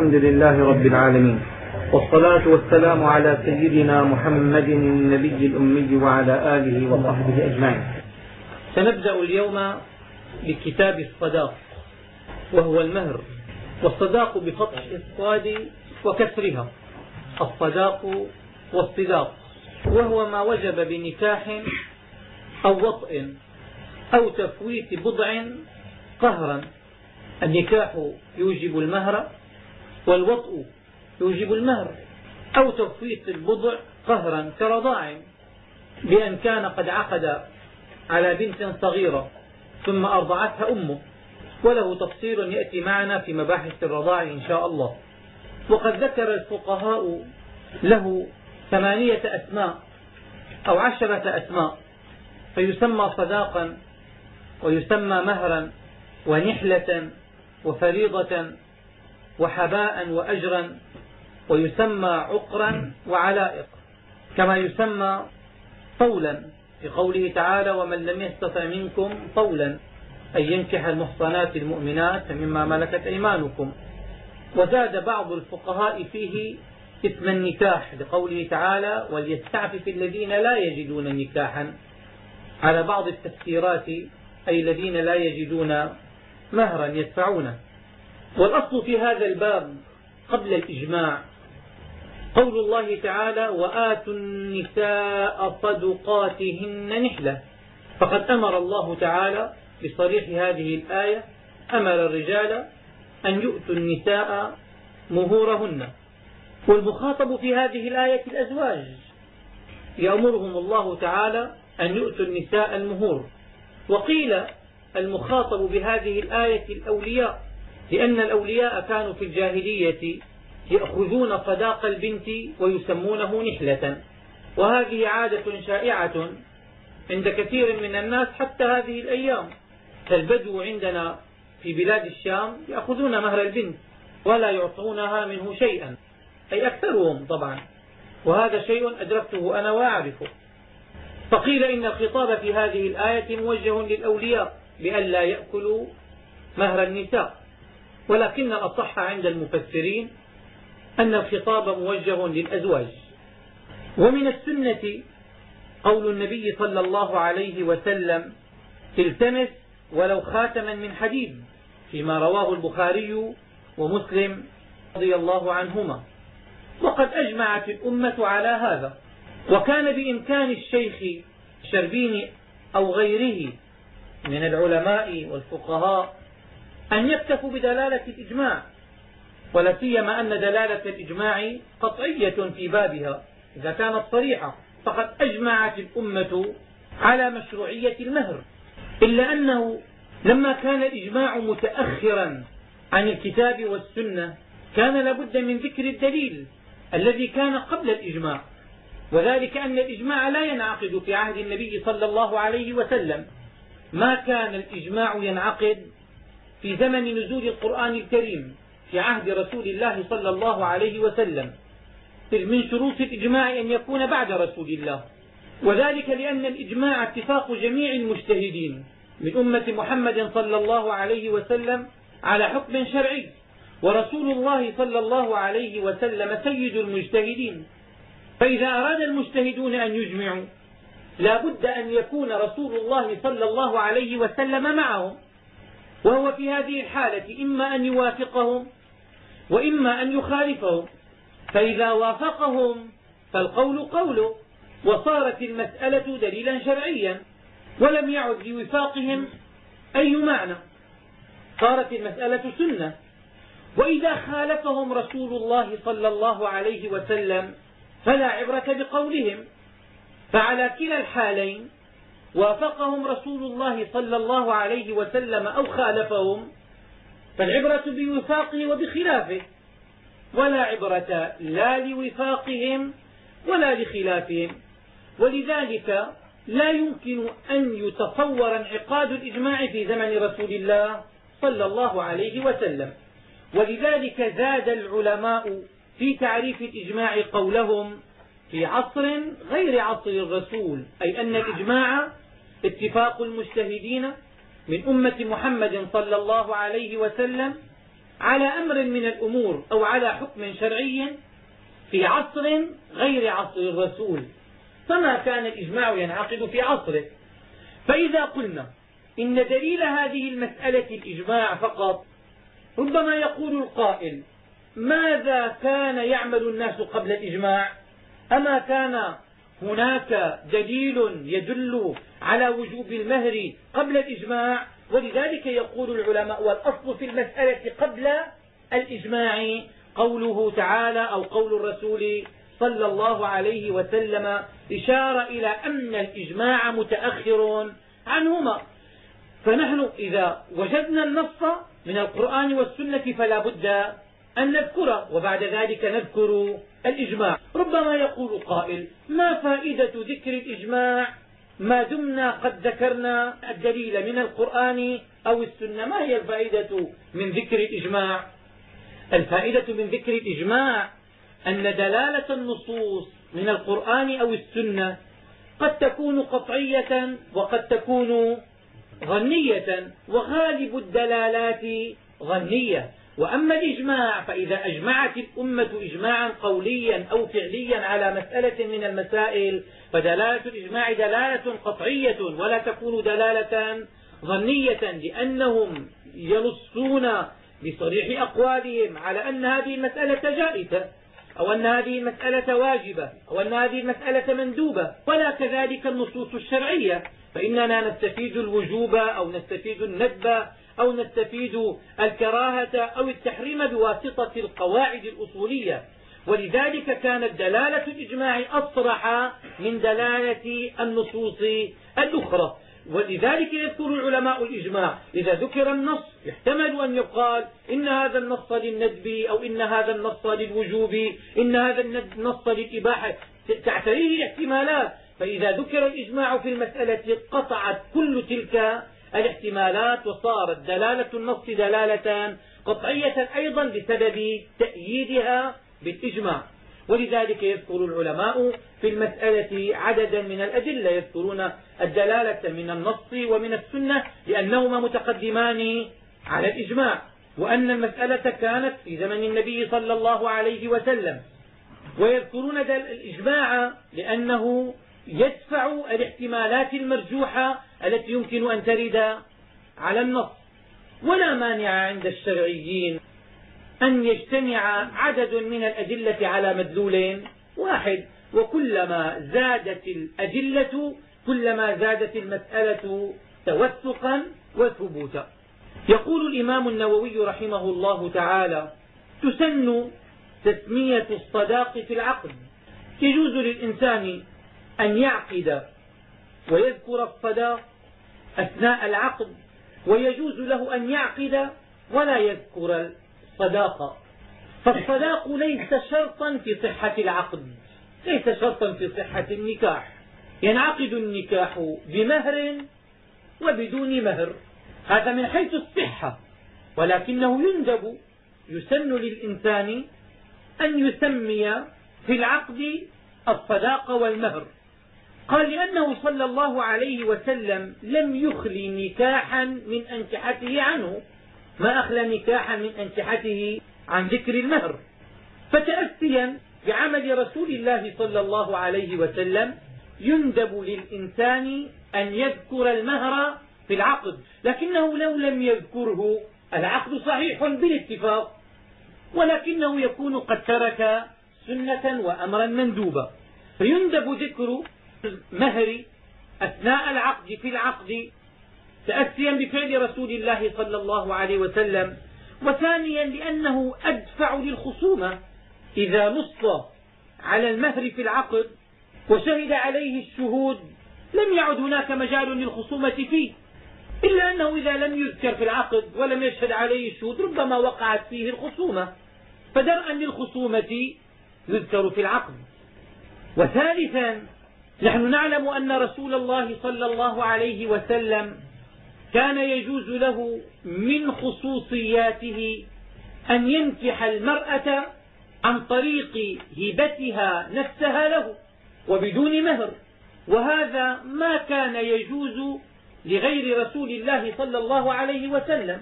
الحمد لله رب العالمين. والصلاة والسلام على سيدنا محمد النبي الأمي وعلى آله وصحبه أجمعين. سنبدأ اليوم بكتاب الصداق وهو المهر والصداق بفتح الصاد وكسرها. الصداق والصداق وهو ما وجب بنكاح أو وطء أو تفويت بضع قهرا. النكاح يوجب المهر والوطء يوجب المهر أو تفويت البضع قهرا كرضاع بأن كان قد عقد على بنت صغيرة ثم أرضعتها أمه وله تفصيل يأتي معنا في مباحث الرضاع إن شاء الله. وقد ذكر الفقهاء له ثمانية أسماء أو عشرة أسماء فيسمى صداقا ويسمى مهرا ونحلة وفريضة وحباء وأجرا ويسمى عقرا وعلائق كما يسمى طولا في قوله تعالى ومن لم يستطع منكم طولا أن ينكح المحصنات المؤمنات مما ملكت أيمانكم. وزاد بعض الفقهاء فيه اسم النكاح لقوله تعالى وليستعفف الذين لا يجدون نكاحا على بعض التفسيرات أي الذين لا يجدون مهرا يدفعونه. والأصل في هذا الباب قبل الإجماع. قول الله تعالى وآتوا النساء صدقاتهن نحلة. فقد أمر الله تعالى بصريح هذه الآية أمر الرجال أن يؤتوا النساء مهورهن. والمخاطب في هذه الآية الأزواج. يأمرهم الله تعالى أن يؤتوا النساء المهور. وقيل المخاطب بهذه الآية الأولياء لأن الأولياء كانوا في الجاهلية يأخذون صداق البنت ويسمونه نحلة. وهذه عادة شائعة عند كثير من الناس حتى هذه الأيام. فالبدو عندنا في بلاد الشام يأخذون مهر البنت ولا يعطونها منه شيئا. أي أكثرهم طبعا. وهذا شيء أدركته أنا وأعرفه. فقيل إن الخطاب في هذه الآية موجه للأولياء بألا يأكلوا مهر النساء. ولكن الأصح عند المفسرين أن الخطاب موجه للأزواج. ومن السنة قول النبي صلى الله عليه وسلم التمس ولو خاتما من حديد فيما رواه البخاري ومسلم رضي الله عنهما. وقد أجمعت الأمة على هذا. وكان بإمكان الشيخ الشربيني أو غيره من العلماء والفقهاء أن يكتفوا بدلالة الإجماع ولا سيما أن دلالة الإجماع قطعية في بابها. إذا كانت صريحة فقد أجمعت الأمة على مشروعية المهر. إلا أنه لما كان الإجماع متأخرا عن الكتاب والسنة كان لابد من ذكر الدليل الذي كان قبل الإجماع. وذلك أن الإجماع لا ينعقد في عهد النبي صلى الله عليه وسلم. ما كان الإجماع ينعقد في زمن نزول القرآن الكريم في عهد رسول الله صلى الله عليه وسلم من شروط الإجماع أن يكون بعد رسول الله. وذلك لأن الإجماع اتفاق جميع المجتهدين من أمة محمد صلى الله عليه وسلم على حكم شرعي ورسول الله صلى الله عليه وسلم سيد المجتهدين. فإذا أراد المجتهدون أن يجمعوا لا بد أن يكون رسول الله صلى الله عليه وسلم معهم. وهو في هذه الحالة إما أن يوافقهم وإما أن يخالفهم. فإذا وافقهم فالقول قوله وصارت المسألة دليلا شرعيا ولم يعد لوفاقهم أي معنى. صارت المسألة سنة. وإذا خالفهم رسول الله صلى الله عليه وسلم فلا عبرة بقولهم. فعلى كلا الحالين وافقهم رسول الله صلى الله عليه وسلم أو خالفهم فالعبرة بوفاقه وبخلافه ولا عبرة لا لوفاقهم ولا لخلافهم. ولذلك لا يمكن أن يتصور انعقاد الإجماع في زمن رسول الله صلى الله عليه وسلم. ولذلك زاد العلماء في تعريف الإجماع قولهم في عصر غير عصر الرسول أي أن الإجماع اتفاق المجتهدين من أمة محمد صلى الله عليه وسلم على أمر من الأمور أو على حكم شرعي في عصر غير عصر الرسول. فما كان الإجماع ينعقد في عصره. فإذا قلنا إن دليل هذه المسألة الإجماع فقط ربما يقول القائل ماذا كان يعمل الناس قبل الإجماع؟ أما كان هناك دليل يدل على وجوب المهر قبل الإجماع ولذلك يقول العلماء والأصل في المسألة قبل الإجماع قوله تعالى أو قول الرسول صلى الله عليه وسلم إشارة إلى أن الإجماع متأخر عنهما. فنحن إذا وجدنا النص من القرآن والسنة فلا بد أن نذكره وبعد ذلك نذكر الإجماع. ربما يقول قائل ما فائدة ذكر الإجماع؟ ما دمنا قد ذكرنا الدليل من القرآن أو السنة. ما هي الفائدة من ذكر الإجماع؟ الفائدة من ذكر الإجماع أن دلالة النصوص من القرآن أو السنة قد تكون قطعية وقد تكون ظنية وغالب الدلالات ظنية وأما الإجماع فإذا أجمعت الأمة إجماعا قوليا أو فعليا على مسألة من المسائل فدلالة الإجماع دلالة قطعية ولا تكون دلالة ظنية لأنهم ينصون بصريح أقوالهم على أن هذه المسألة جائزة أو أن هذه المسألة واجبة أو أن هذه المسألة مندوبة ولا كذلك النصوص الشرعية فإننا نستفيد الوجوب أو نستفيد الندب أو نستفيد الكراهة أو التحريم بواسطة القواعد الأصولية. ولذلك كانت دلالة الإجماع أصرح من دلالة النصوص الأخرى. ولذلك يذكر العلماء الإجماع إذا ذكر النص يحتمل أن يقال إن هذا النص للندب أو إن هذا النص للوجوب إن هذا النص للإباحة. تعتريه الاحتمالات. فإذا ذكر الإجماع في المسألة قطعت كل تلك الاحتمالات وصارت دلالة النص دلالة قطعية أيضا بسبب تأييدها بالإجماع. ولذلك يذكر العلماء في المسألة عددا من الأدلة يذكرون الدلالة من النص ومن السنة لأنهما متقدمان على الإجماع وأن المسألة كانت في زمن النبي صلى الله عليه وسلم. ويذكرون الإجماع لأنه يدفع الاحتمالات المرجوحة التي يمكن أن ترد على النص. ولا مانع عند الشرعيين أن يجتمع عدد من الأدلة على مدلول واحد وكلما زادت الأدلة كلما زادت المسألة توثقا وثبوتا. يقول الإمام النووي رحمه الله تعالى تسن تسمية الصداق في العقد. يجوز للإنسان أن يعقد ويذكر الصداق أثناء العقد ويجوز له أن يعقد ولا يذكر الصداقة فالصداق ليس شرطا في صحة العقد ليس شرطا في صحة النكاح. ينعقد النكاح بمهر وبدون مهر. هذا من حيث الصحة ولكنه يندب يسن للإنسان أن يسمي في العقد الصداق والمهر. قال لأنه صلى الله عليه وسلم لم يخل نكاحا من أنكحته عنه. ما أخلى نكاحا من أنكحته عن ذكر المهر. فتأسيا بعمل رسول الله صلى الله عليه وسلم يندب للإنسان أن يذكر المهر في العقد. لكنه لو لم يذكره العقد صحيح بالاتفاق ولكنه يكون قد ترك سنة وأمرا مندوبا. فيندب ذكر المهر أثناء العقد في العقد تأسيا بفعل رسول الله صلى الله عليه وسلم وثانيا لأنه أدفع للخصومة إذا نص على المهر في العقد وشهد عليه الشهود. لم يعد هناك مجال للخصومة فيه إلا أنه إذا لم يذكر في العقد ولم يشهد عليه الشهود ربما وقعت فيه الخصومة فدرءا للخصومة يذكر في العقد. وثالثا نحن نعلم أن رسول الله صلى الله عليه وسلم كان يجوز له من خصوصياته أن ينكح المرأة عن طريق هبتها نفسها له وبدون مهر وهذا ما كان يجوز لغير رسول الله صلى الله عليه وسلم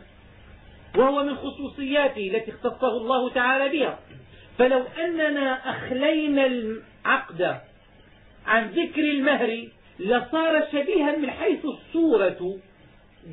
وهو من خصوصياته التي اختصه الله تعالى بها. فلو أننا أخلينا العقد عن ذكر المهر لصار شبيها من حيث الصورة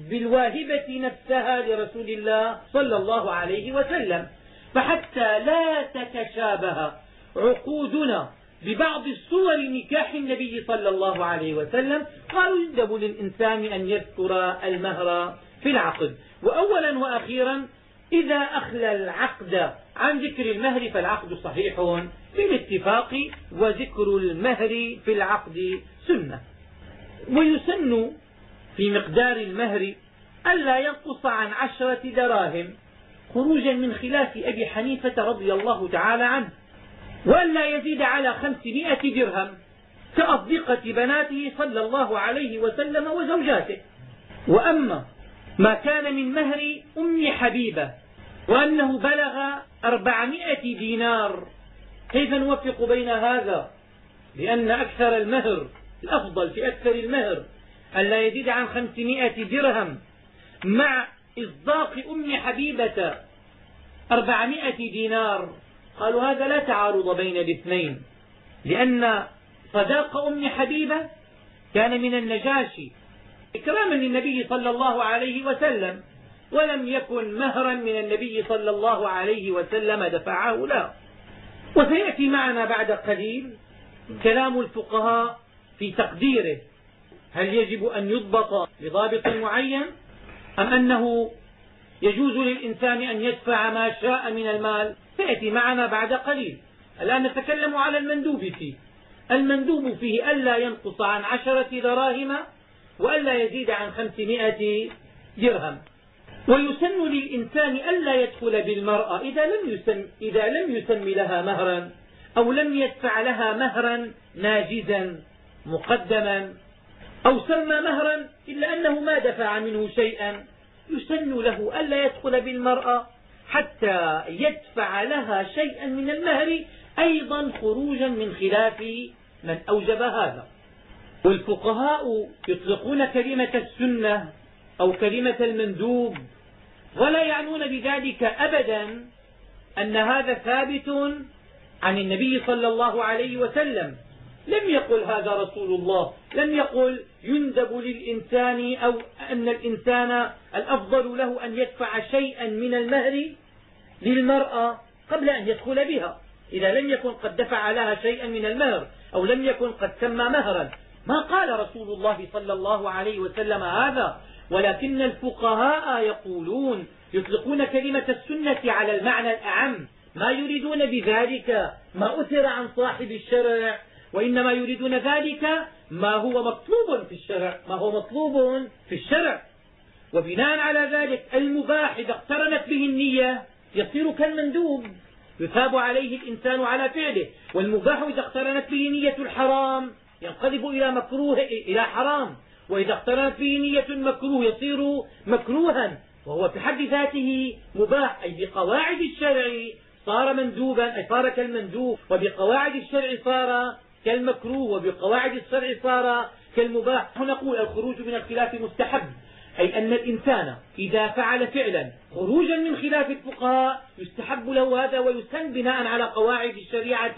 بالواهبة نفسها لرسول الله صلى الله عليه وسلم. فحتى لا تتشابه عقودنا ببعض صور نكاح النبي صلى الله عليه وسلم. قالوا يندب للإنسان أن يذكر المهر في العقد. وأولا وأخيرا إذا أخلى العقد عن ذكر المهر فالعقد صحيح بالاتفاق وذكر المهر في العقد سنة. ويسن في مقدار المهر ألا ينقص عن عشرة دراهم خروجا من خلاف أبي حنيفة رضي الله تعالى عنه وألا يزيد على خمسمائة درهم كأصدقة بناته صلى الله عليه وسلم وزوجاته. وأما ما كان من مهر أم حبيبة وأنه بلغ أربعمائة دينار. كيف نوفق بين هذا؟ لأن أكثر المهر الأفضل في أكثر المهر ألا يزيد عن خمسمائة درهم. مع إصداق أم حبيبة أربعمائة دينار. قالوا هذا لا تعارض بين الاثنين لأن صداق أم حبيبة كان من النجاشي. إكراما للنبي صلى الله عليه وسلم. ولم يكن مهرا من النبي صلى الله عليه وسلم دفعه له. وسيأتي معنا بعد قليل كلام الفقهاء في تقديره. هل يجب أن يضبط بضابط معين؟ أم أنه يجوز للإنسان أن يدفع ما شاء من المال؟ سيأتي معنا بعد قليل. الآن نتكلم على المندوب فيه. المندوب فيه ألا ينقص عن عشرة دراهم وألا يزيد عن خمسمائة درهم. ويسن للإنسان ألا يدخل بالمرأة إذا لم يسم, إذا لم يسم لها مهرا أو لم يدفع لها مهرا ناجزا مقدما أو سمى مهرا إلا أنه ما دفع منه شيئا. يسن له ألا يدخل بالمرأة حتى يدفع لها شيئا من المهر أيضا خروجا من خلاف من أوجب هذا. والفقهاء يطلقون كلمة السنة أو كلمة المندوب ولا يعنون بذلك أبدا أن هذا ثابت عن النبي صلى الله عليه وسلم. لم يقل هذا رسول الله لم يقل يندب للإنسان أو أن الإنسان الأفضل له أن يدفع شيئا من المهر للمرأة قبل أن يدخل بها. إذا لم يكن قد دفع لها شيئا من المهر أو لم يكن قد سمى مهرا. ما قال رسول الله صلى الله عليه وسلم هذا؟ ولكن الفقهاء يقولون يطلقون كلمة السنة على المعنى الأعم. ما يريدون بذلك ما أثر عن صاحب الشرع وإنما يريدون ذلك ما هو مطلوب في الشرع. ما هو مطلوب في الشرع. وبناء على ذلك المباح إذا اقترنت به النية يصير كالمندوب يثاب عليه الإنسان على فعله. والمباح إذا اقترنت به نية الحرام ينقلب إلى مكروه إلى حرام. وإذا اقترنت به نية المكروه يصير مكروها وهو في حد ذاته مباح أي بقواعد الشرع صار مندوبا أي صار كالمندوب وبقواعد الشرع صار كالمكروه وبقواعد الشرع صار كالمباح. نقول الخروج من الخلاف مستحب أي أن الإنسان إذا فعل فعلا خروجا من خلاف الفقهاء يستحب له هذا ويسن بناء على قواعد الشريعة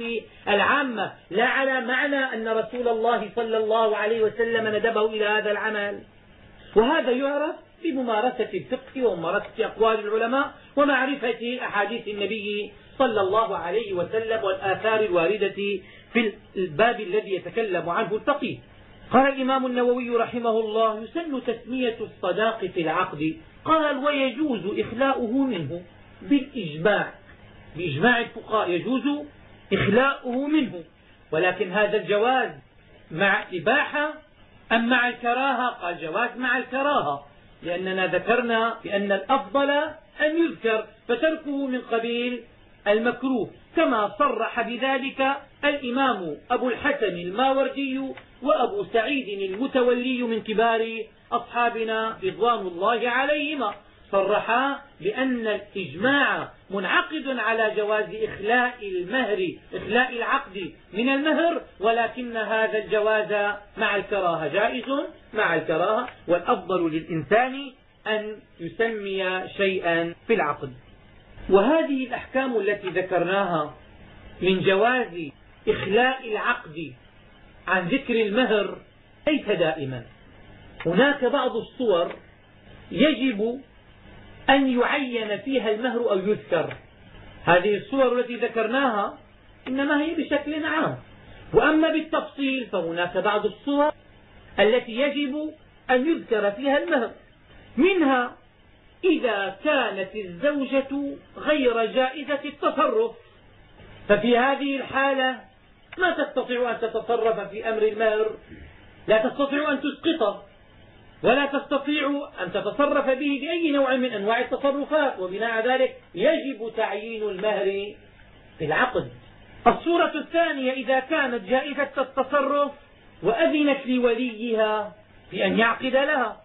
العامة لا على معنى أن رسول الله صلى الله عليه وسلم ندبه إلى هذا العمل. وهذا يعرف بممارسة الفقه وممارسة أقوال العلماء ومعرفة أحاديث النبي صلى الله عليه وسلم والآثار الواردة في الباب الذي يتكلم عنه الفقيه. قال الإمام النووي رحمه الله يسن تسمية الصداق في العقد. قال ويجوز إخلاؤه منه بالإجماع. بإجماع الفقهاء يجوز إخلاؤه منه. ولكن هذا الجواز مع إباحة أم مع الكراهة؟ قال جواز مع الكراهة. لأننا ذكرنا بأن الأفضل أن يذكر فتركه من قبيل المكروه. كما صرح بذلك الإمام أبو الحسن الماوردي وأبو سعيد المتولي من كبار أصحابنا رضوان الله عليهما صرحا بأن الإجماع منعقد على جواز إخلاء المهر إخلاء العقد من المهر ولكن هذا الجواز مع الكراهة جائز مع الكراهة والأفضل للإنسان أن يسمي شيئا في العقد. وهذه الأحكام التي ذكرناها من جواز إخلاء العقد عن ذكر المهر ليس دائما. هناك بعض الصور يجب أن يعين فيها المهر أو يذكر. هذه الصور التي ذكرناها إنما هي بشكل عام. وأما بالتفصيل فهناك بعض الصور التي يجب أن يذكر فيها المهر. منها إذا كانت الزوجة غير جائزة التصرف. ففي هذه الحالة ما تستطيع أن تتصرف في أمر المهر. لا تستطيع أن تسقطه ولا تستطيع أن تتصرف به بأي نوع من أنواع التصرفات. وبناء ذلك يجب تعيين المهر في العقد. الصورة الثانية إذا كانت جائزة التصرف وأذنت لوليها بأن يعقد لها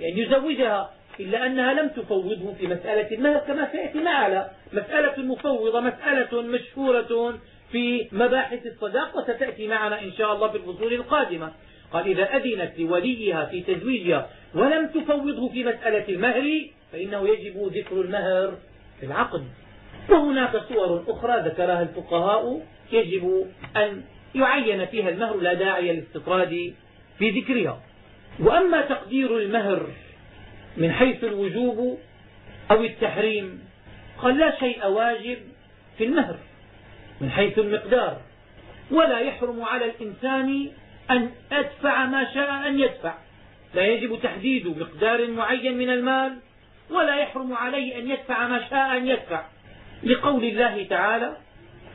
بأن يزوجها إلا أنها لم تفوضه في مسألة المهر كما سيأتي معنا. مسألة المفوضة مسألة مشهورة في مباحث الصداق وستأتي معنا إن شاء الله في الفصول القادمة. قال إذا أذنت لوليها في تزويجها ولم تفوضه في مسألة المهر فإنه يجب ذكر المهر في العقد. وهناك صور أخرى ذكرها الفقهاء يجب أن يعين فيها المهر لا داعي للاستطراد في ذكرها. وأما تقدير المهر من حيث الوجوب أو التحريم قال لا شيء واجب في المهر. من حيث المقدار. ولا يحرم على الإنسان أن أدفع ما شاء أن يدفع. لا يجب تحديد مقدار معين من المال ولا يحرم عليه أن يدفع ما شاء أن يدفع. لقول الله تعالى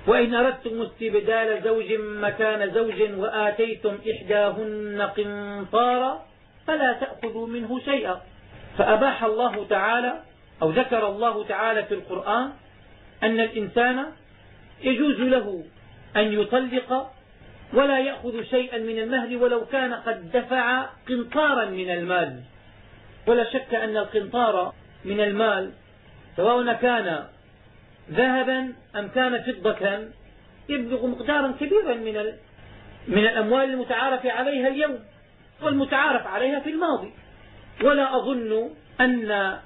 وإن أردتم استبدال زوج مكان زوج وآتيتم إحداهن قنطارا فلا تأخذوا منه شيئا. فأباح الله تعالى أو ذكر الله تعالى في القرآن أن الإنسان يجوز له أن يطلق ولا يأخذ شيئا من المهر ولو كان قد دفع قنطارا من المال. ولا شك أن القنطار من المال سواء كان ذهبا أم كان فضة يبلغ مقدارا كبيرا من من الأموال المتعارف عليها اليوم والمتعارف عليها في الماضي. ولا أظن أن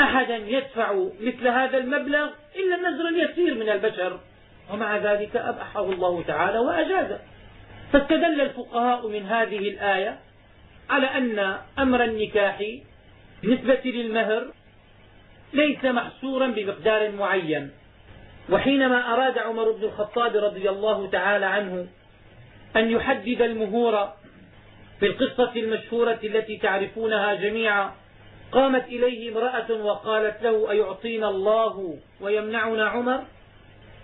أحدا يدفع مثل هذا المبلغ إلا النزر اليسير من البشر. ومع ذلك أباحه الله تعالى وأجازه. فاستدل الفقهاء من هذه الآية على أن أمر النكاح بالنسبة للمهر ليس محصورا بمقدار معين. وحينما أراد عمر بن الخطاب رضي الله تعالى عنه أن يحدد المهور في القصة المشهورة التي تعرفونها جميعا قامت إليه امرأة وقالت له أيعطينا الله ويمنعنا عمر؟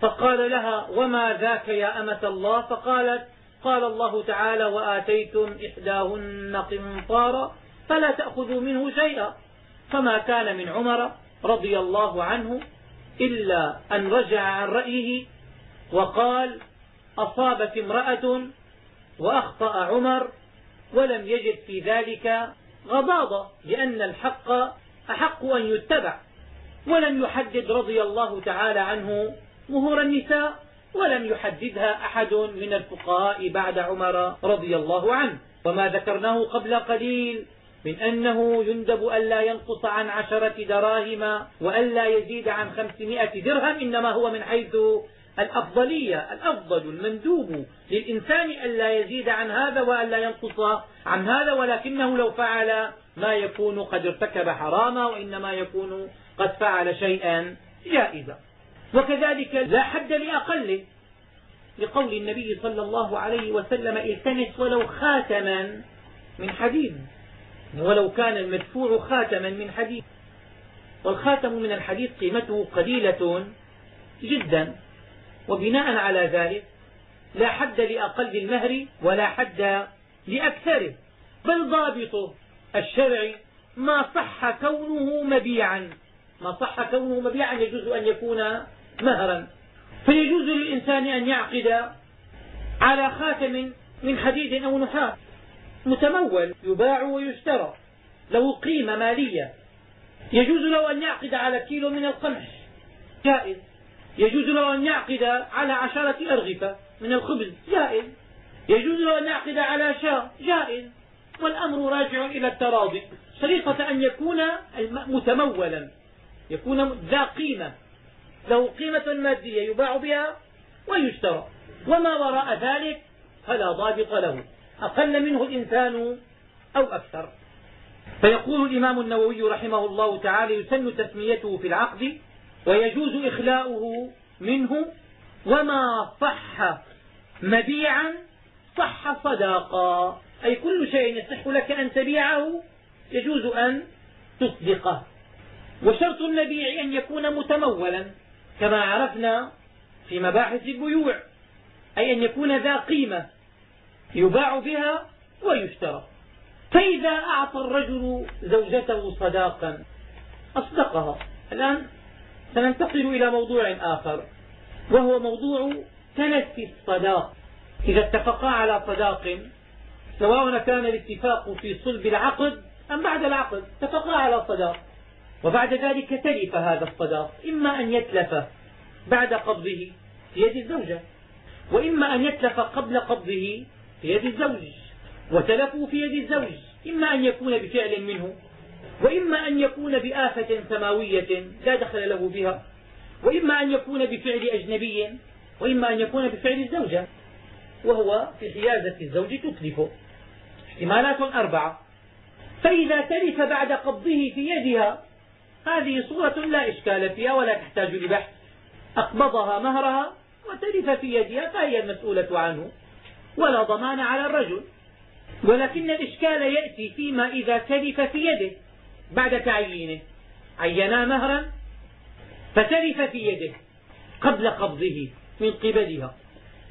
فقال لها وما ذاك يا أمة الله؟ فقالت قال الله تعالى وآتيتم إحداهن قنطارا فلا تأخذوا منه شيئا. فما كان من عمر رضي الله عنه إلا أن رجع عن رأيه وقال أصابت امرأة وأخطأ عمر ولم يجد في ذلك غضاضة لأن الحق أحق أن يتبع. ولم يحدد رضي الله تعالى عنه مهور النساء ولم يحددها أحد من الفقهاء بعد عمر رضي الله عنه. وما ذكرناه قبل قليل من أنه يندب ألا ينقص عن عشرة دراهم وألا يزيد عن خمسمائة درهم إنما هو من حيث الأفضلية الأفضل المندوب للإنسان ألا يزيد عن هذا وألا ينقص عن هذا ولكنه لو فعل ما يكون قد ارتكب حراما وإنما يكون قد فعل شيئا جائزا. وكذلك لا حد لأقله لقول النبي صلى الله عليه وسلم التمس ولو خاتما من حديد. ولو كان المدفوع خاتما من حديد. والخاتم من الحديد قيمته قليلة جدا. وبناء على ذلك لا حد لأقل المهر ولا حد لأكثره. بل ضابطه الشرعي ما صح كونه مبيعا. ما صح كونه مبيعا يجوز أن يكون مهرا. فيجوز للإنسان أن يعقد على خاتم من حديد أو نحاس. متمول يباع ويشترى. له قيمة مالية. يجوز له أن يعقد على كيلو من القمح. جائز. يجوز له أن يعقد على عشرة أرغفة من الخبز. جائز. يجوز له أن يعقد على شاة جائز. والأمر راجع إلى التراضي. شريطة أن يكون متمولا يكون ذا قيمة. له قيمة مادية يباع بها ويشترى. وما وراء ذلك فلا ضابط له. أقل منه الإنسان أو أكثر. فيقول الإمام النووي رحمه الله تعالى يسن تسميته في العقد ويجوز إخلاؤه منه وما صح مبيعا صح صداقا. أي كل شيء يصح لك أن تبيعه يجوز أن تصدقه. وشرط المبيع أن يكون متمولا. كما عرفنا في مباحث البيوع أي أن يكون ذا قيمة يباع بها ويشترى. فإذا أعطى الرجل زوجته صداقا أصدقها. الآن سننتقل إلى موضوع آخر وهو موضوع تلف الصداق. إذا اتفقا على صداق سواء كان الاتفاق في صلب العقد أم بعد العقد اتفقا على صداق. وبعد ذلك تلف هذا الصداق إما أن يتلف بعد قبضه في يد الزوجة وإما أن يتلف قبل قبضه في يد الزوج وتلفه في يد الزوج إما أن يكون بفعل منه وإما أن يكون بآفة سماوية لا دخل له بها وإما أن يكون بفعل أجنبي وإما أن يكون بفعل الزوجة وهو في حيازة الزوج تتلفه احتمالات أربعة. فإذا تلف بعد قبضه في يدها هذه صورة لا إشكال فيها ولا تحتاج لبحث أقبضها مهرها وتلف في يدها فهي المسؤولة عنه. ولا ضمان على الرجل. ولكن الإشكال يأتي فيما إذا تلف في يده بعد تعيينه. عينا مهرا فتلف في يده قبل قبضه من قبلها.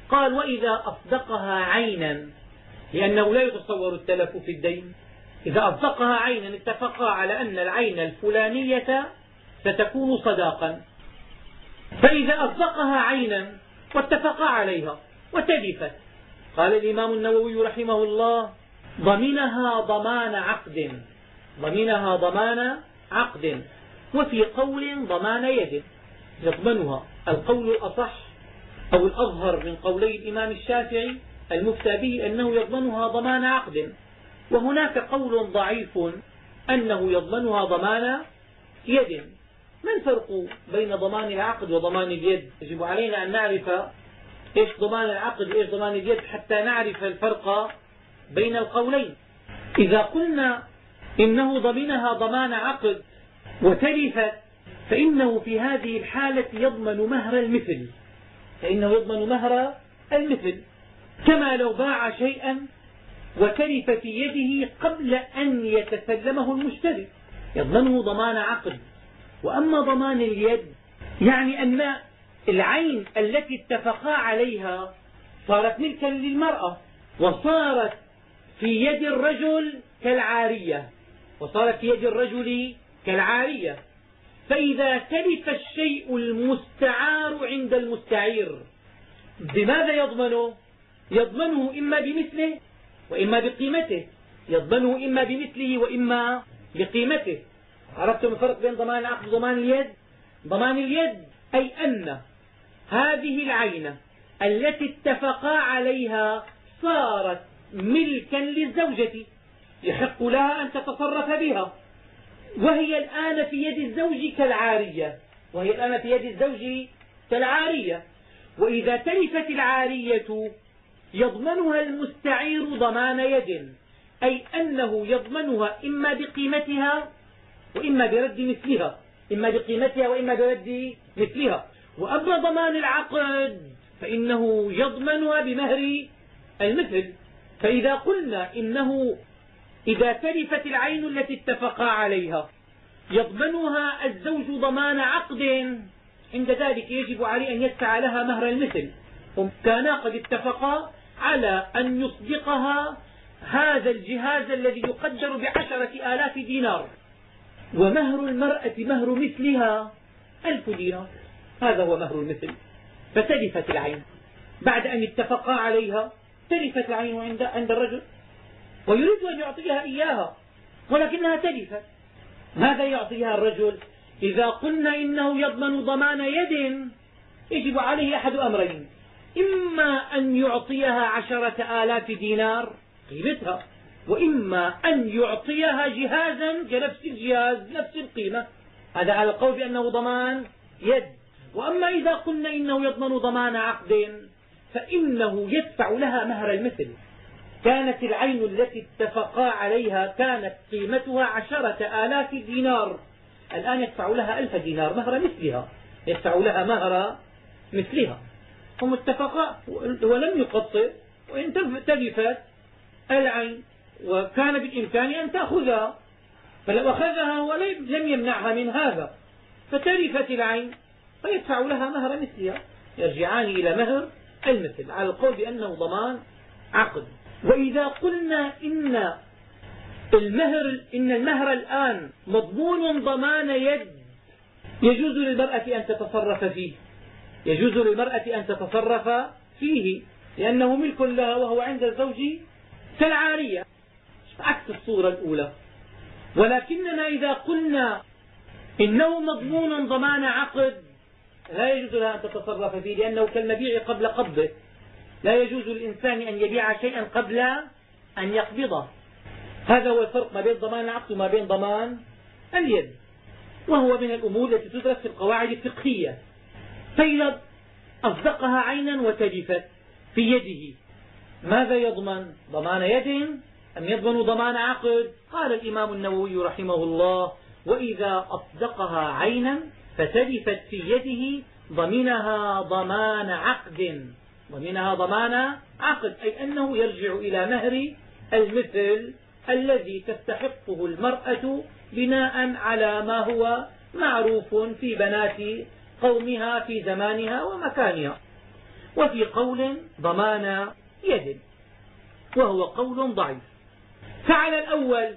قال وإذا أصدقها عينا لأنه لا يتصور التلف في الدين. إذا أصدقها عينا اتفقا على أن العين الفلانية ستكون صداقا. فإذا أصدقها عينا واتفقا عليها وتلفت. قال الإمام النووي رحمه الله ضمنها ضمان عقد ضمنها ضمان عقد وفي قول ضمان يد. يضمنها. القول الأصح أو الأظهر من قولي الإمام الشافعي المفتى به أنه يضمنها ضمان عقد. وهناك قول ضعيف أنه يضمنها ضمان يد. ما الفرق بين ضمان العقد وضمان اليد؟ يجب علينا أن نعرف إيش ضمان العقد وإيش ضمان اليد حتى نعرف الفرق بين القولين. إذا قلنا إنه ضمنها ضمان عقد وتلفت فإنه في هذه الحالة يضمن مهر المثل. فإنه يضمن مهر المثل. كما لو باع شيئا وتلف في يده قبل أن يتسلمه المشتري يضمنه ضمان عقد. وأما ضمان اليد يعني أن العين التي اتفقا عليها صارت ملكا للمرأة وصارت في يد الرجل كالعارية. وصارت في يد الرجل كالعارية. فإذا تلف الشيء المستعار عند المستعير بماذا يضمنه؟ يضمنه إما بمثله وإما بقيمته يضمنه إما بمثله وإما بقيمته عرفتم الفرق بين ضمان العقد وضمان اليد؟ ضمان اليد أي أن هذه العينة التي اتفقا عليها صارت ملكا للزوجة يحق لها أن تتصرف بها. وهي الآن في يد الزوج كالعارية. وهي الآن في يد الزوج كالعارية. وإذا تلفت العارية يضمنها المستعير ضمان يد أي أنه يضمنها إما بقيمتها وإما برد مثلها إما بقيمتها وإما برد مثلها. وأما ضمان العقد فإنه يضمنها بمهر المثل. فإذا قلنا إنه إذا تلفت العين التي اتفقا عليها يضمنها الزوج ضمان عقد عند ذلك يجب عليه أن يدفع لها مهر المثل. كانا قد اتفقا على أن يصدقها هذا الجهاز الذي يقدر بعشرة آلاف دينار. ومهر المرأة مهر مثلها ألف دينار. هذا هو مهر المثل. فتلفت العين. بعد أن اتفقا عليها تلفت العين عند, عند الرجل. ويريد أن يعطيها إياها ولكنها تلفت. ماذا يعطيها الرجل؟ إذا قلنا إنه يضمن ضمان يد يجب عليه أحد أمرين. إما أن يعطيها عشرة آلاف دينار قيمتها. وإما أن يعطيها جهازا كنفس الجهاز نفس القيمة. هذا على القول بأنه ضمان يد. وأما إذا قلنا إنه يضمن ضمان عقد فإنه يدفع لها مهر المثل. كانت العين التي اتفقا عليها كانت قيمتها عشرة آلاف دينار. الآن يدفع لها ألف دينار مهر مثلها. يدفع لها مهر مثلها. هم اتفقا ولم يقصر وإن تلفت العين وكان بالإمكان أن تأخذها. فلو أخذها ولم يمنعها من هذا. فتلفت العين فيدفع لها مهر مثلها. يرجعان إلى مهر المثل على القول بأنه ضمان عقد. وإذا قلنا إن المهر إن المهر الآن مضمون ضمان يد يجوز للمرأة أن تتصرف فيه. يجوز للمرأة أن تتصرف فيه لأنه ملك لها وهو عند الزوج كالعارية. عكس الصورة الأولى. ولكننا إذا قلنا إنه مضمون ضمان عقد لا يجوز لها أن تتصرف فيه لأنه كالمبيع قبل قبضه. لا يجوز للإنسان أن يبيع شيئا قبل أن يقبضه. هذا هو الفرق ما بين ضمان العقد وما بين ضمان اليد. وهو من الأمور التي تدرس في القواعد الفقهية. فإذا أصدقها عينا وتلفت في يده. ماذا يضمن؟ ضمان يد؟ أم يضمن ضمان عقد؟ قال الإمام النووي رحمه الله وإذا أصدقها عينا فتلفت في يده ضمنها ضمان عقد. ضمنها ضمان عقد أي أنه يرجع إلى مهر المثل الذي تستحقه المرأة بناء على ما هو معروف في بنات قومها في زمانها ومكانها. وفي قول ضمان يد وهو قول ضعيف. فعلى الأول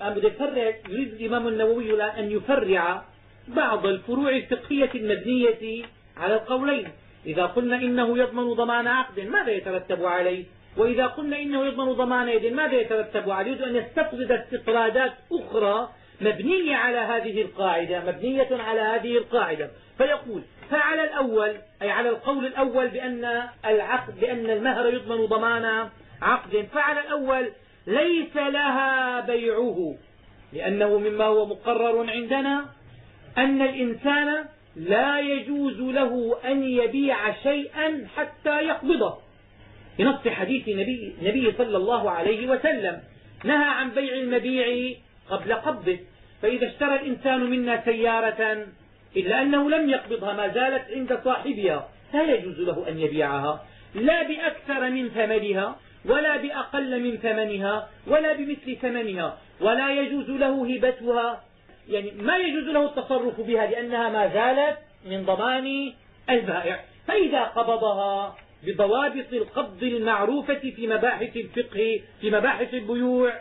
الآن بده يفرع يريد الإمام النووي أن يفرع بعض الفروع الفقهية المبنية على القولين. إذا قلنا إنه يضمن ضمان عقد ماذا يترتب عليه؟ وإذا قلنا إنه يضمن ضمان يد ماذا يترتب عليه؟ يريد أن يستطرد استطرادات أخرى مبنية على هذه القاعدة مبنية على هذه القاعدة. فيقول فعلى الأول أي على القول الأول بأن العقد بأن المهر يضمن ضمان عقد. فعلى الأول ليس لها بيعه لأنه مما هو مقرر عندنا أن الإنسان لا يجوز له أن يبيع شيئا حتى يقبضه. بنص حديث النبي, صلى الله عليه وسلم نهى عن بيع المبيع قبل قبضه. فإذا اشترى الإنسان منا سيارة إلا أنه لم يقبضها ما زالت عند صاحبها لا يجوز له أن يبيعها. لا بأكثر من ثمنها ولا بأقل من ثمنها ولا بمثل ثمنها ولا يجوز له هبتها. يعني ما يجوز له التصرف بها لأنها ما زالت من ضمان البائع. فإذا قبضها بضوابط القبض المعروفة في مباحث الفقه في مباحث البيوع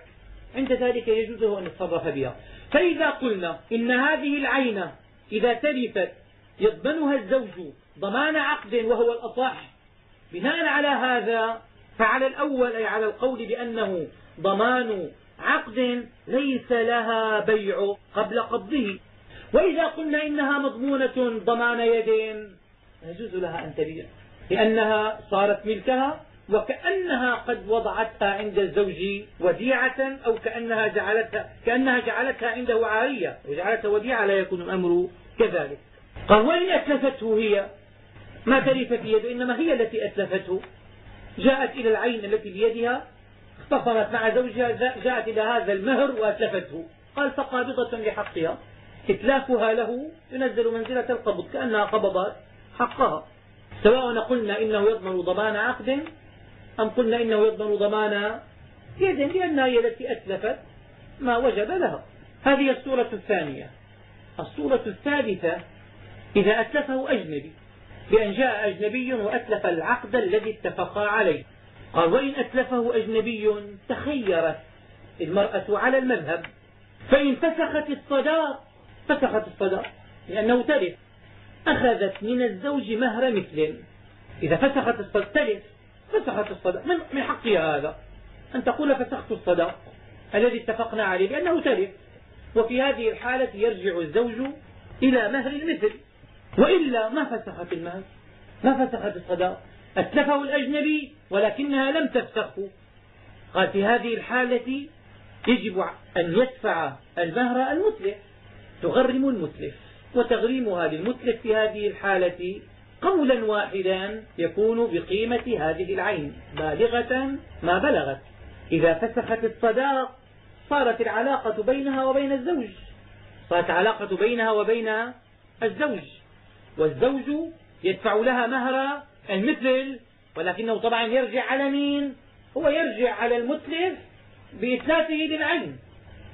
عند ذلك يجوز له أن يتصرف بها. فإذا قلنا إن هذه العين إذا تلفت يضمنها الزوج ضمان عقد وهو الأصح. بناء على هذا فعلى الأول أي على القول بأنه ضمان عقد ليس لها بيع قبل قبضه. وإذا قلنا إنها مضمونة ضمان يد يجوز لها أن تبيع لأنها صارت ملكها وكأنها قد وضعتها عند الزوج وديعة أو كأنها جعلتها, كأنها جعلتها عنده عارية وجعلتها وديعة لا يكون الأمر كذلك. قال وإن أتلفته هي؟ ما تلف في يده إنما هي التي أتلفته. جاءت إلى العين التي بيدها اختصمت مع زوجها جاءت إلى هذا المهر وأتلفته. قال فقابضة لحقها. إتلافها له ينزل منزلة القبض كأنها قبضت حقها. سواء قلنا إنه يضمن ضمان عقد أم قلنا إنه يضمن ضمان يد لأنها هي التي أتلفت ما وجب لها. هذه الصورة الثانية. الصورة الثالثة إذا أتلفه أجنبي بأن جاء أجنبي وأتلف العقد الذي اتفقا عليه. قال وإن أتلفه أجنبي تخيرت المرأة على المذهب فإن فسخت الصداق فسخت الصداق لأنه تلف. أخذت من الزوج مهر مثل. إذا فسخت الصداق تلف. فسخت الصداق من, حقها هذا؟ أن تقول فسخت الصداق الذي اتفقنا عليه لأنه تلف. وفي هذه الحالة يرجع الزوج إلى مهر المثل. وإلا ما فسخت المهر. ما فسخت الصداق أتلفه الأجنبي ولكنها لم تفسخه. قال في هذه الحالة يجب أن يدفع المهر المتلف. تغرم المتلف. وتغريمها للمتلف في هذه الحالة قولا واحدا يكون بقيمة هذه العين بالغة ما بلغت. إذا فسخت الصداق صارت العلاقة بينها وبين الزوج. صارت العلاقة بينها وبين الزوج. والزوج يدفع لها مهر المثل ولكنه طبعا يرجع على مين؟ هو يرجع على المتلف بإتلافه للعين.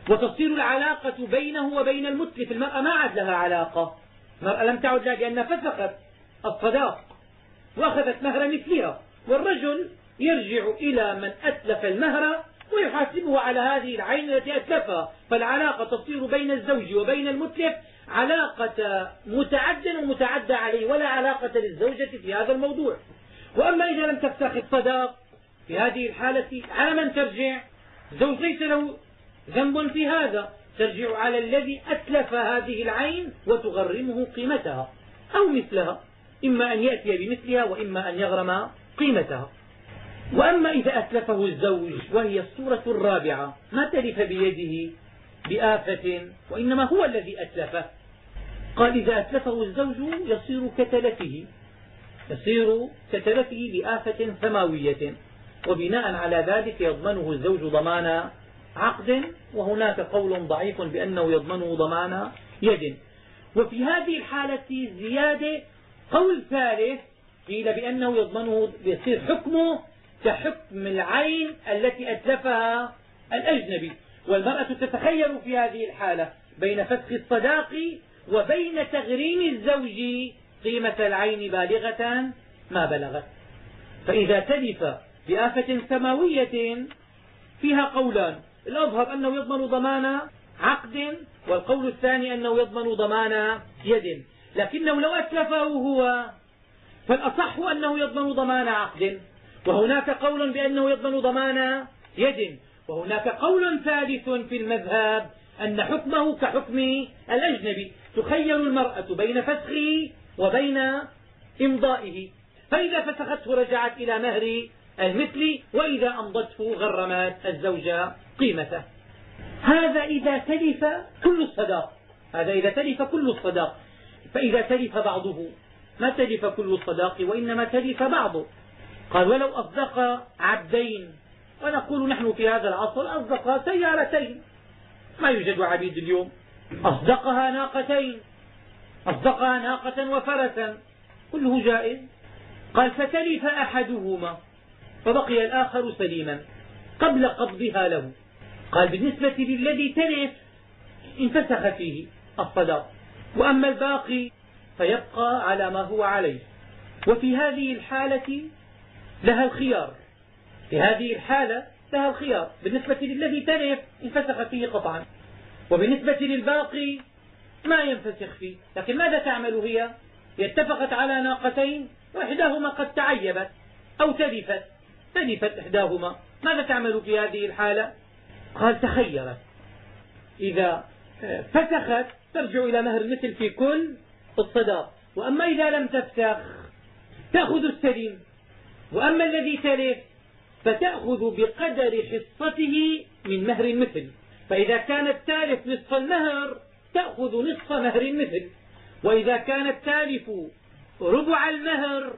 وتصير العلاقة بينه وبين المتلف المرأة ما عاد لها علاقة. المرأة لم تعد لها لأنها فسخت. الصداق وأخذت مهر مثلها والرجل يرجع إلى من أتلف المهر ويحاسبه على هذه العين التي أتلفها. فالعلاقة تصير بين الزوج وبين المتلف علاقة متعد ومتعدى عليه ولا علاقة للزوجة في هذا الموضوع. وأما إذا لم تفسخ الصداق في هذه الحالة على من ترجع الزوج ليس له ذنب في هذا ترجع على الذي أتلف هذه العين وتغرمه قيمتها أو مثلها. إما أن يأتي بمثلها وإما أن يغرم قيمتها. وأما إذا أتلفه الزوج وهي الصورة الرابعة ما تلف بيده بآفة وإنما هو الذي أتلفه. قال إذا أتلفه الزوج يصير كتلفه يصير كتلفه بآفة سماوية وبناء على ذلك يضمنه الزوج ضمان عقد وهناك قول ضعيف بأنه يضمنه ضمان يد. وفي هذه الحالة زيادة قول ثالث قيل بأنه يضمنه يصير حكمه كحكم العين التي أتلفها الأجنبي والمرأة تتخير في هذه الحالة بين فسخ الصداق وبين تغريم الزوج قيمة العين بالغة ما بلغت. فإذا تلف بآفة سماوية فيها قولان الأظهر أنه يضمن ضمان عقد والقول الثاني أنه يضمن ضمان يد. لكنه لو أتلفه هو فالأصح أنه يضمن ضمان عقد. وهناك قول بأنه يضمن ضمان يد. وهناك قول ثالث في المذهب أن حكمه كحكم الأجنبي. تخير المرأة بين فسخه وبين إمضائه. فإذا فسخته رجعت إلى مهر المثل وإذا أمضته غرمت الزوجة قيمته. هذا إذا تلف كل الصداق. هذا إذا تلف كل الصداق. فإذا تلف بعضه ما تلف كل الصداق وإنما تلف بعضه. قال ولو أصدق عبدين ونقول نحن في هذا العصر أصدق سيارتين. ما يوجد عبيد اليوم. أصدقها ناقتين. أصدقها ناقة وفرسا. كله جائز. قال فتلف أحدهما. فبقي الآخر سليما. قبل قبضها له. قال بالنسبة للذي تلف انفسخ فيه الصداق. وأما الباقي فيبقى على ما هو عليه. وفي هذه الحالة لها الخيار. في هذه الحالة لها الخيار. بالنسبة للذي تلف انفسخ فيه قطعا. وبالنسبة للباقي ما ينفسخ فيه. لكن ماذا تعمل هي؟ اتفقت على ناقتين وإحداهما قد تعيبت أو تلفت. تلفت إحداهما. ماذا تعمل في هذه الحالة؟ قال تخيرت. إذا فسخت ترجع إلى مهر المثل في كل الصداق وأما إذا لم تفسخ تأخذ السليم. وأما الذي تلف فتأخذ بقدر حصته من مهر المثل. فإذا كان التالف نصف المهر تأخذ نصف مهر المثل. وإذا كان التالف ربع المهر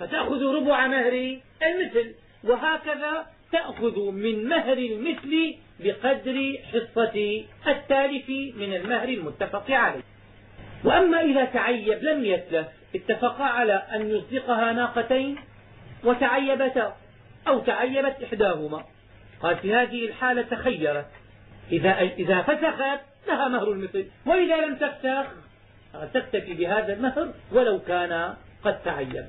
فتأخذ ربع مهر المثل. وهكذا تأخذ من مهر المثل بقدر حصة التالف من المهر المتفق عليه. وأما إذا تعيب لم يتلف اتفقا على أن يصدقها ناقتين وتعيبتا أو تعيبت إحداهما. قال في هذه الحالة تخيرت. إذا, إذا فسخت لها مهر المثل وإذا لم تفسخ تكتفي بهذا المهر ولو كان قد تعيب.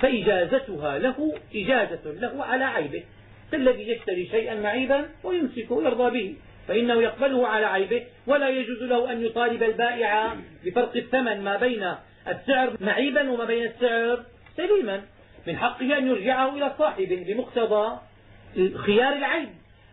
فإجازتها له إجازة له على عيبه. كالذي يشتري شيئا معيبا ويمسكه ويرضى به فإنه يقبله على عيبه ولا يجوز له أن يطالب البائع بفرق الثمن ما بين السعر معيبا وما بين السعر سليما من حقه أن يرجعه إلى صاحبه بمقتضى خيار العيب.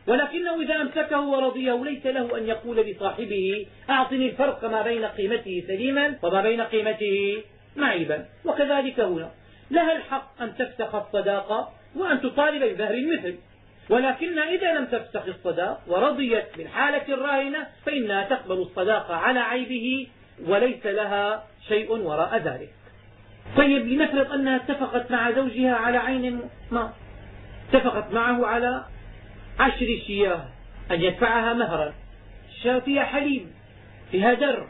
ولكنه إذا أمسكه ورضيه ليس له أن يقول لصاحبه أعطني الفرق ما بين قيمته سليما وما بين قيمته معيبا. وكذلك هنا لها الحق أن تفسخ الصداقة وأن تطالب بمهر المثل ولكن إذا لم تفسخ الصداق ورضيت بالحالة الراهنة فإنها تقبل الصداق على عيبه وليس لها شيء وراء ذلك. طيب لنفرض أنها اتفقت مع زوجها على عين ما؟ اتفقت معه على عشر شياه أن يدفعها مهرا. شاة فيها حليب فيها در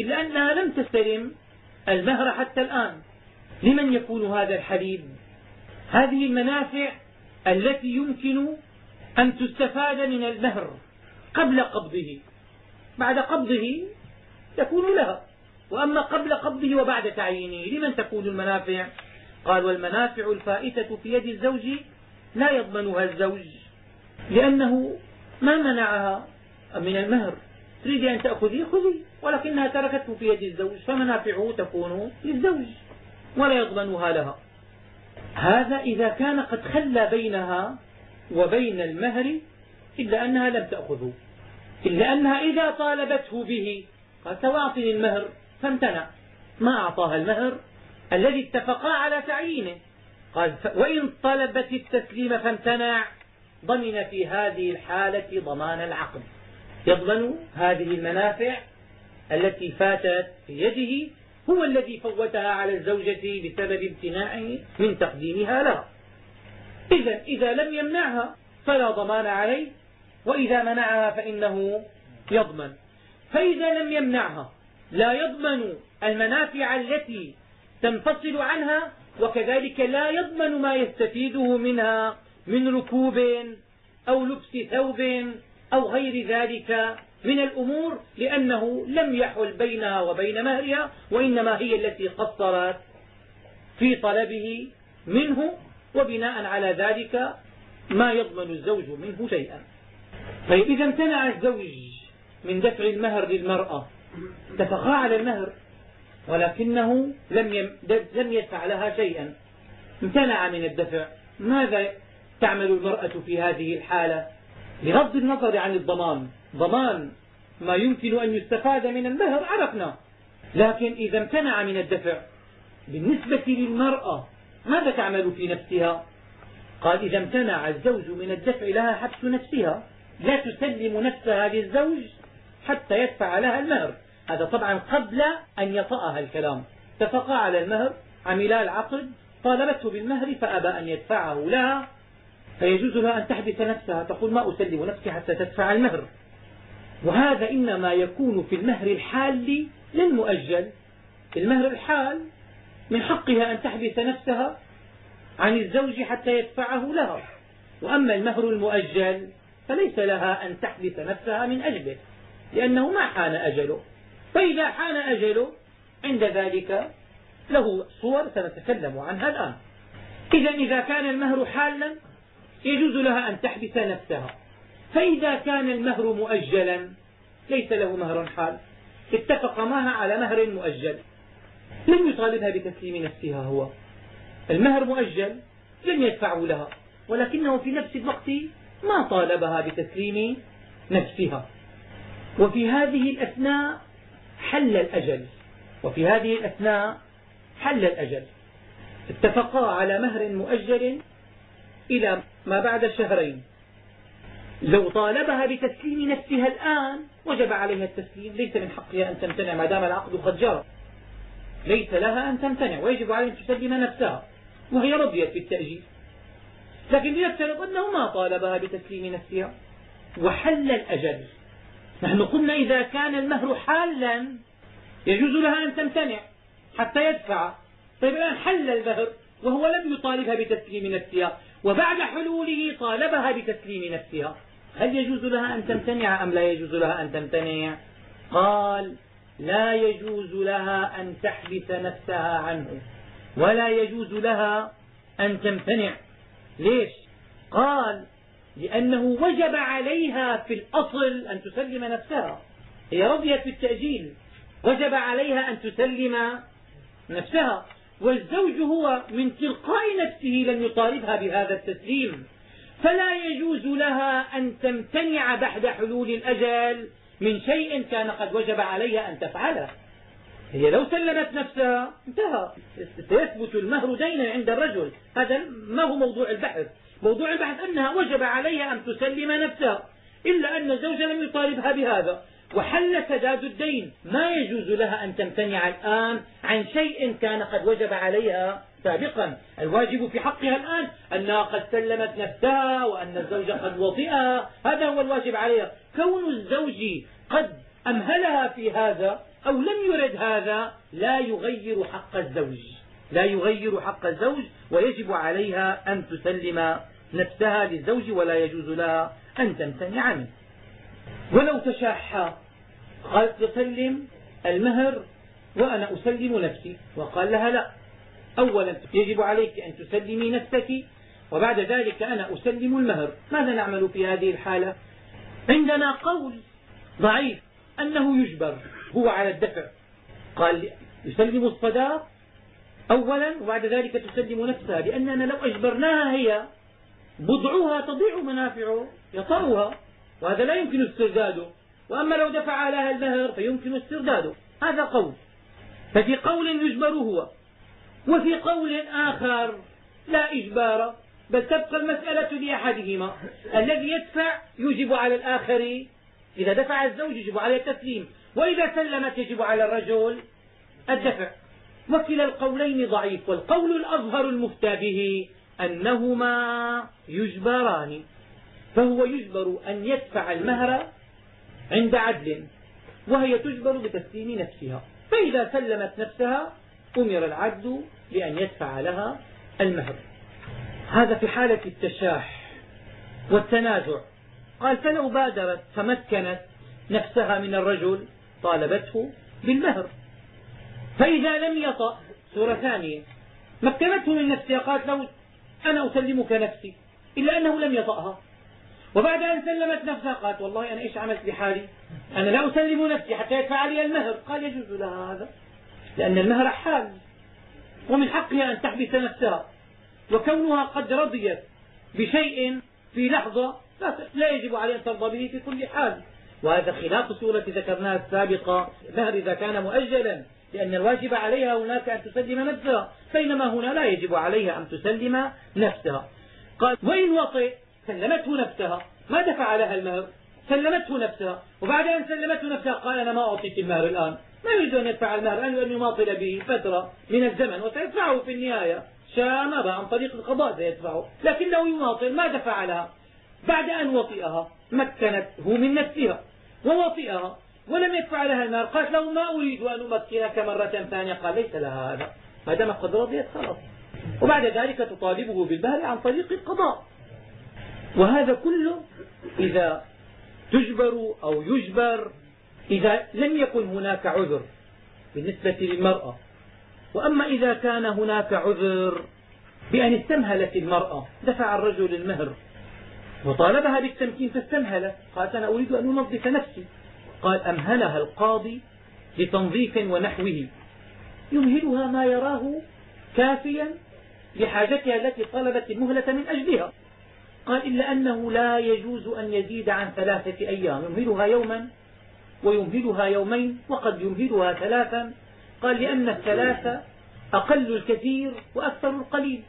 إلا أنها لم تستلم المهر حتى الآن. لمن يكون هذا الحليب هذه المنافع التي يمكن أن تستفاد من المهر قبل قبضه. بعد قبضه تكون لها. وأما قبل قبضه وبعد تعيينه لمن تكون المنافع؟ قال والمنافع الفائتة في يد الزوج لا يضمنها الزوج لأنه ما منعها من المهر. تريد أن تأخذي؟ خذي. ولكنها تركته في يد الزوج فمنافعه تكون للزوج ولا يضمنها لها. هذا إذا كان قد خلى بينها وبين المهر إلا أنها لم تأخذه. إلا أنها إذا طالبته به. قال تواطني المهر. فامتنع. ما أعطاها المهر. الذي اتفقا على تعيينه. قال وإن طلبت التسليم فامتنع. ضمن في هذه الحالة ضمان العقد. يضمن هذه المنافع التي فاتت في يده هو الذي فوتها على الزوجة بسبب امتناعه من تقديمها لها. إذا إذا لم يمنعها فلا ضمان عليه وإذا منعها فإنه يضمن. فإذا لم يمنعها لا يضمن المنافع التي تنفصل عنها وكذلك لا يضمن ما يستفيده منها من ركوب أو لبس ثوب أو غير ذلك من الأمور لأنه لم يحل بينها وبين مهرها وإنما هي التي قصرت في طلبه منه وبناء على ذلك ما يضمن الزوج منه شيئا. طيب إذا امتنع الزوج من دفع المهر للمرأة اتفقا على المهر ولكنه لم لم يدفع لها شيئا. امتنع من الدفع ماذا تعمل المرأة في هذه الحالة؟ بغض النظر عن الضمان. ضمان ما يمكن أن يستفاد من المهر عرفنا. لكن إذا امتنع من الدفع بالنسبة للمرأة ماذا تعمل في نفسها؟ قال إذا امتنع الزوج من الدفع لها حبس نفسها لا تسلم نفسها للزوج حتى يدفع لها المهر. هذا طبعا قبل أن يطأها الكلام. اتفقا على المهر عملا العقد طالبته بالمهر فأبى أن يدفعه لها. فيجوز لها أن تحبس نفسها تقول ما أسلم نفسي حتى تدفع المهر. وهذا إنما يكون في المهر الحال للمؤجل. المهر الحال من حقها أن تحبس نفسها عن الزوج حتى يدفعه لها. وأما المهر المؤجل فليس لها أن تحبس نفسها من أجله لأنه ما حان أجله. فإذا حان أجله عند ذلك له صور سنتكلم عنها الآن. إذا إذا كان المهر حالا يجوز لها أن تحبس نفسها. فإذا كان المهر مؤجلا ليس له مهر حال. اتفق معها على مهر مؤجل. لم يطالبها بتسليم نفسها هو. المهر مؤجل لم يدفعه لها. ولكنه في نفس الوقت ما طالبها بتسليم نفسها. وفي هذه الأثناء حل الأجل. وفي هذه الأثناء حل الأجل. اتفقا على مهر مؤجل إلى ما بعد شهرين لو طالبها بتسليم نفسها الآن وجب عليها التسليم. ليس من حقها أن تمتنع ما دام العقد قد جرى ليس لها أن تمتنع ويجب عليها أن تسلم نفسها. وهي رضيت بالتأجيل. لكن لنفترض أنه ما طالبها بتسليم نفسها. وحل الأجل. نحن قلنا إذا كان المهر حالا يجوز لها أن تمتنع حتى يدفع. طيب الآن حل المهر وهو لم يطالبها بتسليم نفسها. وبعد حلوله طالبها بتسليم نفسها. هل يجوز لها أن تمتنع أم لا يجوز لها أن تمتنع؟ قال لا يجوز لها أن تحبس نفسها عنه ولا يجوز لها أن تمتنع. ليش؟ قال لأنه وجب عليها في الأصل أن تسلم نفسها. هي رضيت بالتأجيل وجب عليها أن تسلم نفسها. والزوج هو من تلقاء نفسه لم يطالبها بهذا التسليم. فلا يجوز لها أن تمتنع بعد حلول الأجل من شيء كان قد وجب عليها أن تفعله. هي لو سلمت نفسها انتهى. سيثبت المهر دينا عند الرجل. هذا ما هو موضوع البحث؟ موضوع البحث أنها وجب عليها أن تسلم نفسها إلا أن الزوج لم يطالبها بهذا. وحل سداد الدين. ما يجوز لها أن تمتنع الآن عن شيء كان قد وجب عليها سابقا. الواجب في حقها الآن أنها قد سلمت نفسها وأن الزوج قد وطئها هذا هو الواجب عليها. كون الزوج قد أمهلها في هذا أو لم يرد هذا لا يغير حق الزوج. لا يغير حق الزوج ويجب عليها أن تسلم نفسها للزوج ولا يجوز لها أن تمتنع منه. ولو تشاحا. قالت تسلم المهر وأنا أسلم نفسي. وقال لها لا. أولا يجب عليك أن تسلمي نفسك وبعد ذلك أنا أسلم المهر. ماذا نعمل في هذه الحالة؟ عندنا قول ضعيف أنه يجبر هو على الدفع. قال يسلم الصداق أولا وبعد ذلك تسلم نفسها لأننا لو أجبرناها هي بضعها تضيع منافعه يطأها وهذا لا يمكن استرداده. وأما لو دفع لها المهر فيمكن استرداده. هذا قول ففي قول يجبر هو. وفي قول آخر لا إجبار بل تبقى المسألة لأحدهما. الذي يدفع يجب على الآخر. إذا دفع الزوج يجب عليه التسليم. وإذا سلمت يجب على الرجل الدفع. وكلا القولين ضعيف. والقول الأظهر المفتى به أنهما يجبران. فهو يجبر أن يدفع المهر عند عدل وهي تجبر بتسليم نفسها. فإذا سلمت نفسها أمر العدل بأن يدفع لها المهر. هذا في حالة التشاح والتنازع. قال فلو بادرت فمكنت نفسها من الرجل طالبته بالمهر. فإذا لم يطأ سورة ثانية مكنته من نفسها قالت له أنا أسلمك نفسي. إلا أنه لم يطأها. وبعد أن سلمت نفسها قالت والله أنا إيش عملت بحالي أنا لا أسلم نفسي حتى يدفع لي المهر. قال يجوز لها هذا لأن المهر حال. ومن حقها أن تحبس نفسها. وكونها قد رضيت بشيء في لحظة لا يجب عليها أن ترضى به في كل حال. وهذا خلاف الصورة ذكرناها السابقة. المهر إذا كان مؤجلا لأن الواجب عليها هناك أن تسلم نفسها. بينما هنا لا يجب عليها أن تسلم نفسها. قال وإن وطئ سلمته نفسها. ما دفع لها المهر سلمته نفسها. وبعد أن سلمته نفسها قال أنا ما أعطيك المهر الآن. ما يريد أن يدفع المهر أن يماطل به فترة من الزمن وسيدفعه في النهاية. شاء ما عن طريق القضاء سيدفعه. لكنه يماطل. ما دفع لها. بعد أن وطئها مكنته من نفسها. ووطئها. ولم يدفع لها المهر قالت له ما أريد أن أمكنك مرة ثانية. قال ليس لها هذا. ما دام قد رضيت خلاص. وبعد ذلك تطالبه بالمهر عن طريق القضاء. وهذا كله إذا تجبر أو يجبر إذا لم يكن هناك عذر بالنسبة للمرأة. وأما إذا كان هناك عذر بأن استمهلت المرأة دفع الرجل المهر. وطالبها بالتمكين فاستمهلت. قالت أنا أريد أن أنظف نفسي. قال أمهلها القاضي لتنظيف ونحوه. يمهلها ما يراه كافيا لحاجتها التي طلبت المهلة من أجلها. قال إلا أنه لا يجوز أن يزيد عن ثلاثة أيام. يمهلها يوما ويمهلها يومين وقد يمهلها ثلاثا. قال لأن الثلاثة أقل الكثير وأكثر القليل.